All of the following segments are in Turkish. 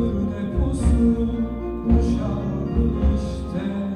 Gönül deposu boşaldı işte.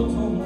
Oh,